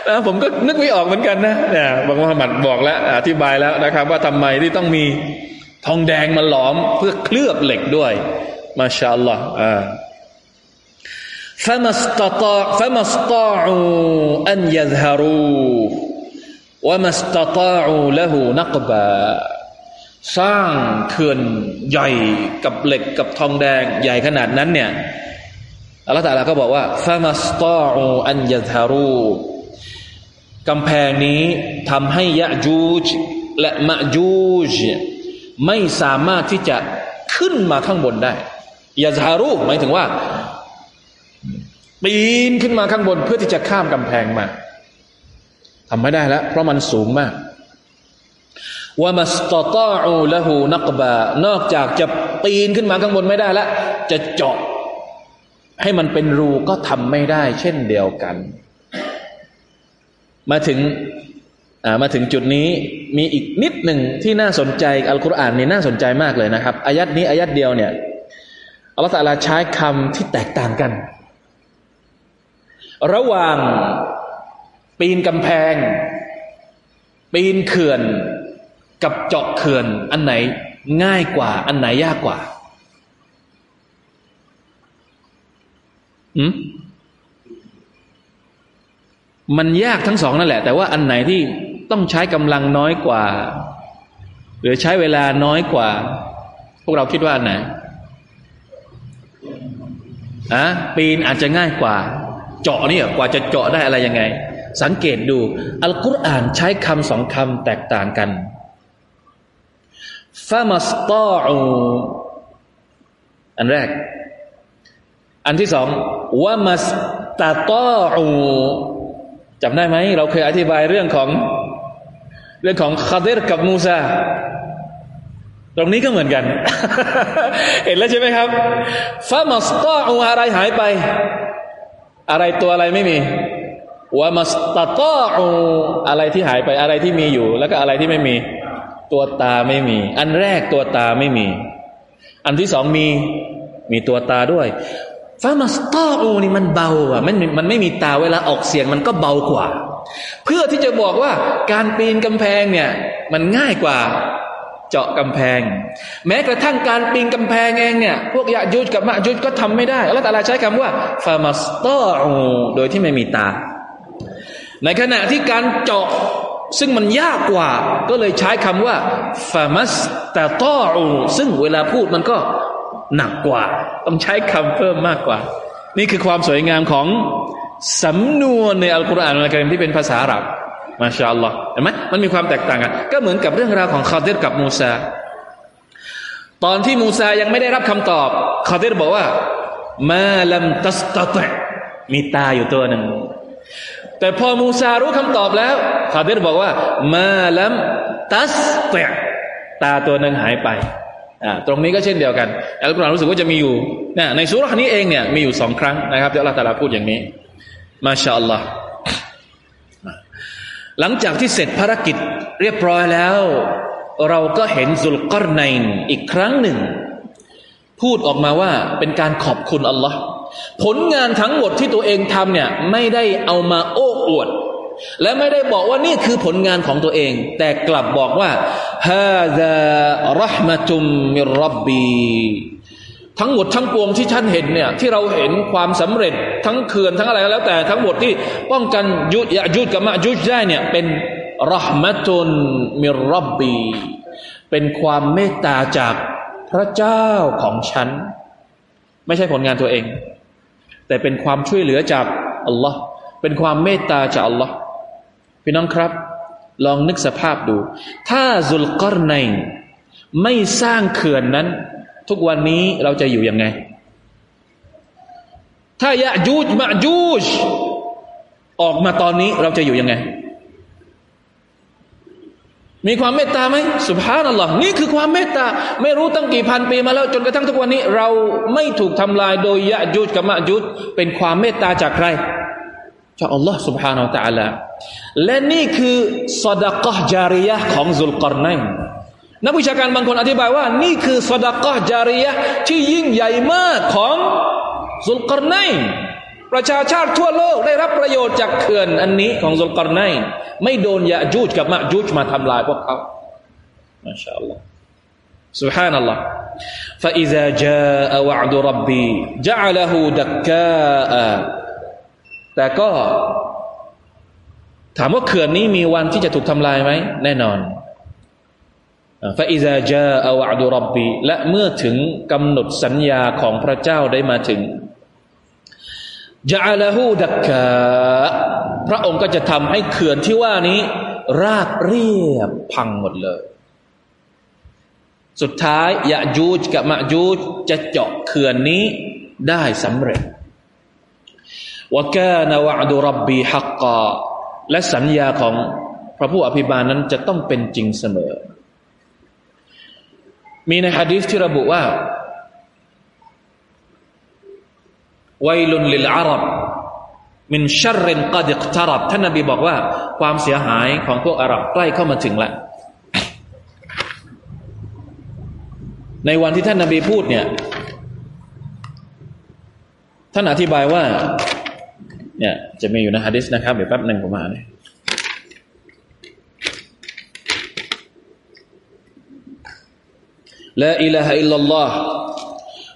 นะผมก็นึกไม่ออกเหมือนกันนะเนี่ยบางมุฮัมมัดบอกแล้วอธิบายแล้วนะครับ ว่าทำไมที่ต้องมีทองแดงมาหลอมเพื่อเคลือบเหล็กด้วย มาชาอัลลอฮ์อ่า فما استطاع فما استطاعوا أن يظهروه وما استطاعوا له نقبا สร้างเขื่อนใหญ่กับเหล็กกับทองแดงใหญ่ขนาดนั้นเนี่ยอัลลอฮฺตาลาก็บอกว่าฟามัสตออูอันยะทารูกำแพงนี้ทำให้ยะจูจและมะจูจไม่สามารถที่จะขึ้นมาข้างบนได้ยะทารูหมายถึงว่า ปีนขึ้นมาข้างบนเพื่อที่จะข้ามกำแพงมาทำไม่ได้แล้ว เพราะมันสูงมากว่ามัสตตาอูละหูนักบานอกจากจะปีนขึ้นมาข้างบนไม่ได้แล้ว จะเจาะ ให้มันเป็นรูก็ทำไม่ได้ เช่นเดียวกัน มาถึงมาถึงจุดนี้มีอีกนิดหนึ่งที่น่าสนใจอัลกุรอานนี่น่าสนใจมากเลยนะครับอายัดนี้อายัดเดียวเนี่ยอัลลอฮฺตาลาใช้คำที่แตกต่างกัน ระหว่างปีนกำแพง ปีนเขื่อน กับเจาะเขื่อน อันไหนง่ายกว่า อันไหนยากกว่าอืมมันยากทั้งสองนั่นแหละ แต่ว่าอันไหนที่ต้องใช้กำลังน้อยกว่า หรือใช้เวลาน้อยกว่า พวกเราคิดว่าอันไหนอะปีนอาจจะง่ายกว่า เจาะเนี่ยกว่าจะเจาะได้อะไรยังไง สังเกตดู อัลกุรอานใช้คำสองคำแตกต่างกันฟามัสตออูอันแรก อันที่สองวามัสตาตออูจำได้ไหม เราเคยอธิบายเรื่องของ เรื่องของคาเดรกับมูซาตรงนี้ก็เหมือนกัน เห็นแล้วใช่ไหมครับฟามัสตออูอะไรหายไป อะไรตัวอะไรไม่มีวามัสตาตออูอะไรที่หายไปอะไรที่มีอยู่ แล้วก็อะไรที่ไม่มี ตัวตาไม่มี อันแรกตัวตาไม่มี อันที่สองมีมีตัวตาด้วยฟามาสตออูนี่มันเบาอะมันมันไม่มีตาเวลาออกเสียงมันก็เบากว่า เพื่อที่จะบอกว่าการปีนกำแพงเนี่ย มันง่ายกว่า เจาะกำแพง แม้กระทั่งการปีนกำแพงเองเนี่ยพวกยะยุดกับมะยุดก็ทำไม่ได้แล้วแต่ละใช้คำว่าฟามาสตอโดยที่ไม่มีตา ในขณะที่การเจาะซึ่งมันยากกว่าก็เลยใช้คำว่าฟามัสตาตออูซึ่งเวลาพูดมันก็หนักกว่า ต้องใช้คำเพิ่มมากกว่า นี่คือความสวยงามของสำนวนในอัลกุรอานอัลกิรที่เป็นภาษาอาหรับ ما شاء اللهเห็นไหมมันมีความแตกต่างกัน ก็เหมือนกับเรื่องราวของคอเดรกับมูซา ตอนที่มูซายังไม่ได้รับคำตอบคอเดรบอกว่า ما لم تستطع มีตาอยู่ตัวหนึ่ง แต่พอมูซารู้คำตอบแล้วคาเดรบอกว่ามาลัมตัสเตตาตัวหนึ่งหายไปตรงนี้ก็เช่นเดียวกันอัลกุรอานรู้สึกว่าจะมีอยู่ในซูเราะฮฺนี้เองเนี่ยมีอยู่สองครั้งนะครับที่อัลลอฮฺตาลาพูดอย่างนี้ มาชาอัลลอฮ์ หลังจากที่เสร็จภารกิจเรียบร้อยแล้ว เราก็เห็นซุลกรในอีกครั้งหนึ่ง พูดออกมาว่าเป็นการขอบคุณอัลลอฮ์ผลงานทั้งหมดที่ตัวเองทำเนี่ยไม่ได้เอามาโอ้อวด และไม่ได้บอกว่านี่คือผลงานของตัวเอง แต่กลับบอกว่าฮาดารหมตุมมิรับบี ทั้งหมดทั้งปวงที่ท่านเห็นเนี่ยที่เราเห็นความสำเร็จทั้งเขื่อนทั้งอะไรแล้วแต่ทั้งหมดที่ป้องกันยุดยายุดกับมายุดได้เนี่ยเป็นรหมตุนมิรับบี เป็นความเมตตาจากพระเจ้าของฉัน ไม่ใช่ผลงานตัวเอง แต่เป็นความช่วยเหลือจากอัลลอฮ์เป็นความเมตตาจากอัลลอฮ์พี่น้องครับ ลองนึกสภาพดู ถ้าซุลกอรในไม่สร้างเขื่อนนั้น ทุกวันนี้เราจะอยู่ยังไง ถ้ายะจูจมะจูจออกมาตอนนี้เราจะอยู่ยังไงมีความเมตตาไหมสุภานัลลอฮ์นี่คือความเมตตา ไม่รู้ตั้งกี่พันปีมาแล้ว จนกระทั่งทุกวันนี้ เราไม่ถูกทำลายโดยยะยุดกับมะยุดเป็นความเมตตาจากใคร จากอัลลอฮ์ سبحانه และ تعالى และนี่คือสดากะจาริยะของซุลกรนัย นักวิชาการบางคนอธิบายว่า นี่คือสดากะจาริยะที่ยิ่งใหญ่มากของซุลกรนัยประชาชาติทั่วโลกได้รับประโยชน์จากเขื่อนอันนี้ของซุลกรนัยไม่โดนยาจูจกับมะจูจมาทำลายพวกเขามาชาอัลลอฮ์ سبحان الله فإذا جاء وعد ربي جعله دكاء แต่ก็ถามว่าเขื่อนนี้มีวันที่จะถูกทำลายไหมแน่นอน ฟาอิซาจาอวะดุรับบีและเมื่อถึงกำหนดสัญญาของพระเจ้าได้มาถึงจาลาหูดักกะพระองค์ก็จะทำให้เขื่อนที่ว่านี้ ราบเรียบพังหมดเลย สุดท้ายยะจูจกับมะจูจจะเจาะเขื่อนนี้ได้สำเร็จว่าแกนวะดุรับบีฮักกาและสัญญาของพระผู้อภิบาลนั้นจะต้องเป็นจริงเสมอ มีในฮะดีษที่ระบุว่าวัยลุนลิลอารับมินชัรรินกดิกตารับท่านนบีบอกว่า ความเสียหายของพวกอาหรับใกล้เข้ามาถึงแล้วในวันที่ท่านนบีพูดเนี่ย ท่านอธิบายว่า เนี่ย จะมีอยู่ในฮะดิษนะครับ เดี๋ยวแป๊บหนึ่งผมมาเนี่ย La ilaha illallah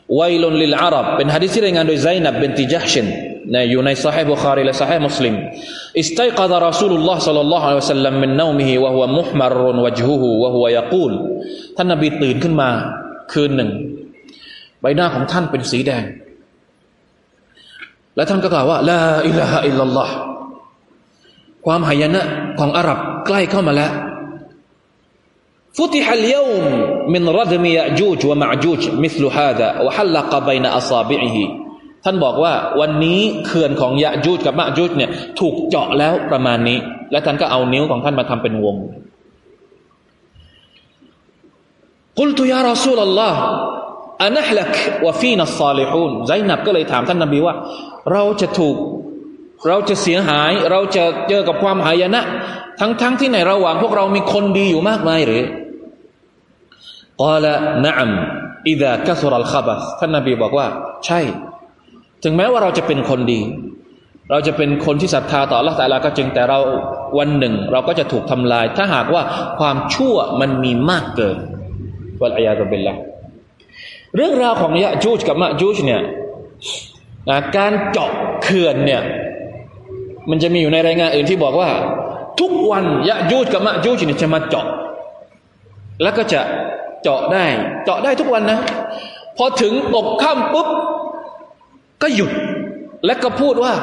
Wailun lil Arab Bin hadis ini dengan Zainab binti Jahshin Nah, Yunai sahih Bukhari la sahih Muslim. Istaiqadha Rasulullah sallallahu alaihi wasallam min naumihi wa huwa muhmarrun wajhuhu wa huwa yaqul Tan Nabi tuin kun ma ท่านนบีตื่นขึ้นมาคืนหนึ่ง ใบหน้าของท่านเป็นสีแดง และท่านก็กล่าวว่าลาอิลาฮะอิลลัลลอฮความหายนะของอาหรับใกล้เข้ามาแล้ว فتح اليوم من ردم يأجوج ومعجوج مثل هذا وحلق بين أصابعه ท่านบอกว่าวันนี้เขื่อนของยะจูจกับมะจูจเนี่ยถูกเจาะแล้วประมาณนี้ และท่านก็เอานิ้วของท่านมาทำเป็นวง قلت يا رسول الله อานะฮลักวะฟีนัสซาลิฮูนไซนับก็เลยถามท่านนบีว่า เราจะถูก เราจะเสียหาย เราจะเจอกับความหายนะ ทั้งๆทที่ในระหว่างพวกเรามีคนดีอยู่มากมายหรือ กล่าวนะอัมอิดะกัสรัลขบัสท่านนบีบอกว่า ใช่ ถึงแม้ว่าเราจะเป็นคนดี เราจะเป็นคนที่ศรัทธาต่อละแต่ละก็จริงแต่เราวันหนึ่ง เราก็จะถูกทำลาย ถ้าหากว่าความชั่วมันมีมากเกินวัลอยาตุบิลละเรื่องราวของยะจูจกับมะจูจเนี่ยการเจาะเขื่อนเนี่ย มันจะมีอยู่ในรายงานอื่นที่บอกว่า ทุกวันยะจูจกับมะจูจเนี่ยจะมาเจาะ แล้วก็จะ เจาะได้ เจาะได้ทุกวันนะ พอถึงตกค่ำปุ๊บ ก็หยุด และก็พูดว่า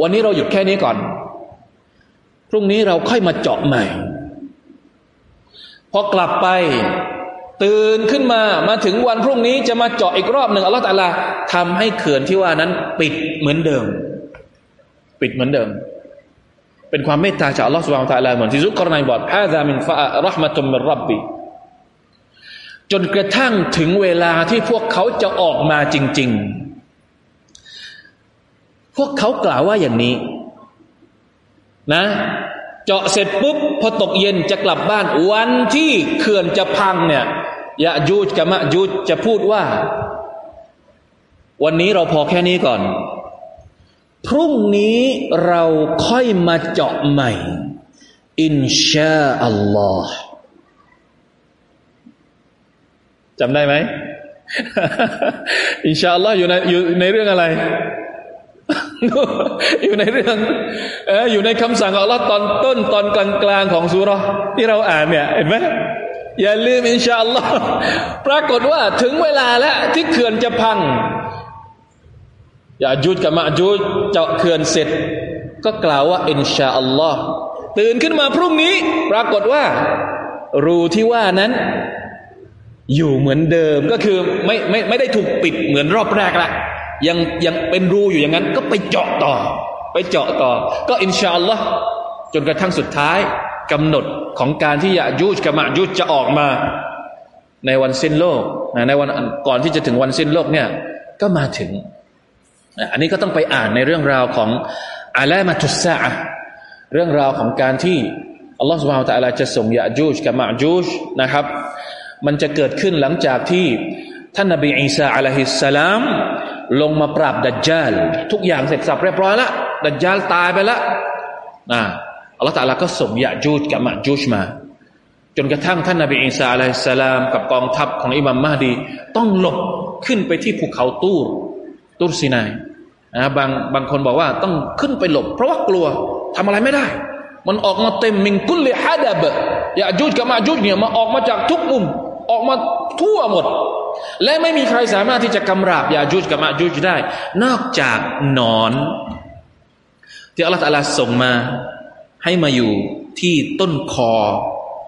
วันนี้เราหยุดแค่นี้ก่อน พรุ่งนี้เราค่อยมาเจาะใหม่ พอกลับไป ตื่นขึ้นมามาถึงวันพรุ่งนี้จะมาเจาะอีกรอบหนึ่งอัลลอฮฺตาลาทำให้เขื่อนที่ว่านั้น ปิดเหมือนเดิม ปิดเหมือนเดิมเป็นความเมตตาจากอัลลอฮฺสุบฮานตะลาเหมือนที่ซุกรนายบอกฮาซามินฟะรห์มะตุมมินรับบี จนกระทั่งถึงเวลาที่พวกเขาจะออกมาจริง ๆ พวกเขากล่าวว่าอย่างนี้ นะ เจาะเสร็จปุ๊บพอตกเย็นจะกลับบ้าน วันที่เขื่อนจะพังเนี่ยยะจูจกับมะจูจจะพูดว่า วันนี้เราพอแค่นี้ก่อน พรุ่งนี้เราค่อยมาเจาะใหม่ อินชาอัลลอฮ์ จำได้ไหมอินชาอัลลอฮ์อยู่ในอยู่ในเรื่องอะไร อยู่ในเรื่องเออยู่ในคำสั่งของอัลลอฮ์ตอนต้นตอนกลางกลางของสุรที่เราอ่านเนี่ยเห็นไหมอย่าลืมอินชาอัลลอฮ์ปรากฏว่าถึงเวลาแล้วที่เขื่อนจะพัง อย่าจุดกับมาจุดเจาะเขื่อนเสร็จ ก็กล่าวว่าอินชาอัลลอฮ์ตื่นขึ้นมาพรุ่งนี้ ปรากฏว่า รูที่ว่านั้น อยู่เหมือนเดิมก็คือไม่ไม่ไม่ได้ถูกปิดเหมือนรอบแรกละยังยังเป็นรูอยู่อย่างนั้น ก็ไปเจาะต่อ ไปเจาะต่อ ก็อินชาอัลลอฮ์จนกระทั่งสุดท้ายกำหนดของการที่ยะยูจกับมะยูจจะออกมา ในวันสิ้นโลกในวันก่อนที่จะถึงวันสิ้นโลกเนี่ยก็มาถึง อันนี้ก็ต้องไปอ่านในเรื่องราวของอาลามาตุสซาเรื่องราวของการที่อัลลอฮฺสุบฮานตะลาจะส่งยะจูจกับมะจูจนะครับ มันจะเกิดขึ้นหลังจากที่ท่านนบีอีสาอะลัยฮิสสลาม ลงมาปราบดัจจาลทุกอย่างเสร็จสับเรียบร้อยแล้วดัจจาลตายไปแล้วนะอัลลอฮฺตะลาก็ส่งยะจูจกับมะจูจมา จนกระทั่งท่านนบีอีสาอะลัยฮิสสลาม กับกองทัพของอิมามมหดี ต้องหลบขึ้นไปที่ภูเขาตูรตูรซีนายนะบางบางคนบอกว่าต้องขึ้นไปหลบ เพราะว่ากลัวทำอะไรไม่ได้ มันออกมาเต็มมิงกุลเลฮัดบยาจูดกับมาจูดเนี่ยมาออกมาจากทุกมุม ออกมาทั่วหมด และไม่มีใครสามารถที่จะกำราบยาจูดกับมาจูดได้ นอกจากนอน ที่อัลลอฮฺลาส่งมา ให้มาอยู่ที่ต้นคอ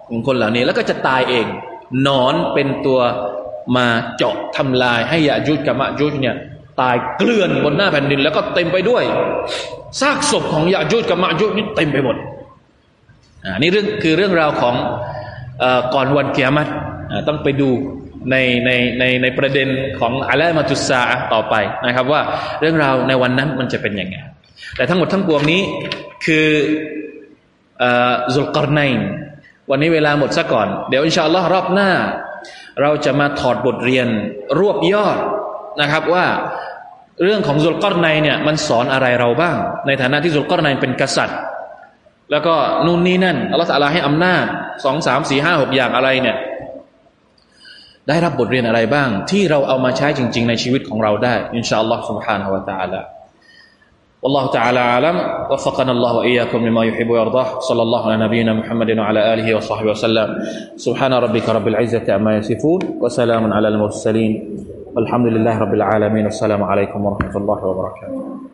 ของคนเหล่านี้ แล้วก็จะตายเองนอนเป็นตัวมาเจาะทำลายให้ยาจูดกับมาจูดเนี่ยตายเกลื่อนบนหน้าแผ่นดิน แล้วก็เต็มไปด้วยซากศพของยาจูดกับมาจูดนี่เต็มไปหมดอ่านี่เรื่องคือเรื่องราวของอก่อนวันเกียรติ ต้องไปดูในในในในประเด็นของอะลมาตุสซาต่อไปนะครับ ว่าเรื่องราวในวันนั้นมันจะเป็นยังไง แต่ทั้งหมดทั้งปวงนี้คือซุลกรนัยวันนี้เวลาหมดซะก่อน เดี๋ยวอินชาอัลลอฮ์รอบหน้า เราจะมาถอดบทเรียนรวบยอดนะครับว่าเรื่องของซุลกอรไนเนี่ยมันสอนอะไรเราบ้าง ในฐานะที่ซุลกอรไนเป็นกษัตริย์ แล้วก็นู่นนี่นั่นอัลลอฮฺสัลาให้อำนาจสองสามสี่ห้าหกอย่างอะไรเนี่ย ได้รับบทเรียนอะไรบ้าง ที่เราเอามาใช้จริง ๆ ในชีวิตของเราได้อินชาอัลลอฮฺ سبحانه และ تعالى والله تعالى أعلم وفقنا الله وإياكم لما يحب ويرضاه صلى الله على نبينا محمد وعلى آله وصحبه وسلم سبحان ربك رب العزة عما يصفون وسلام على المرسلين الحمد لله رب العالمين والسلام عليكم ورحمة الله وبركاته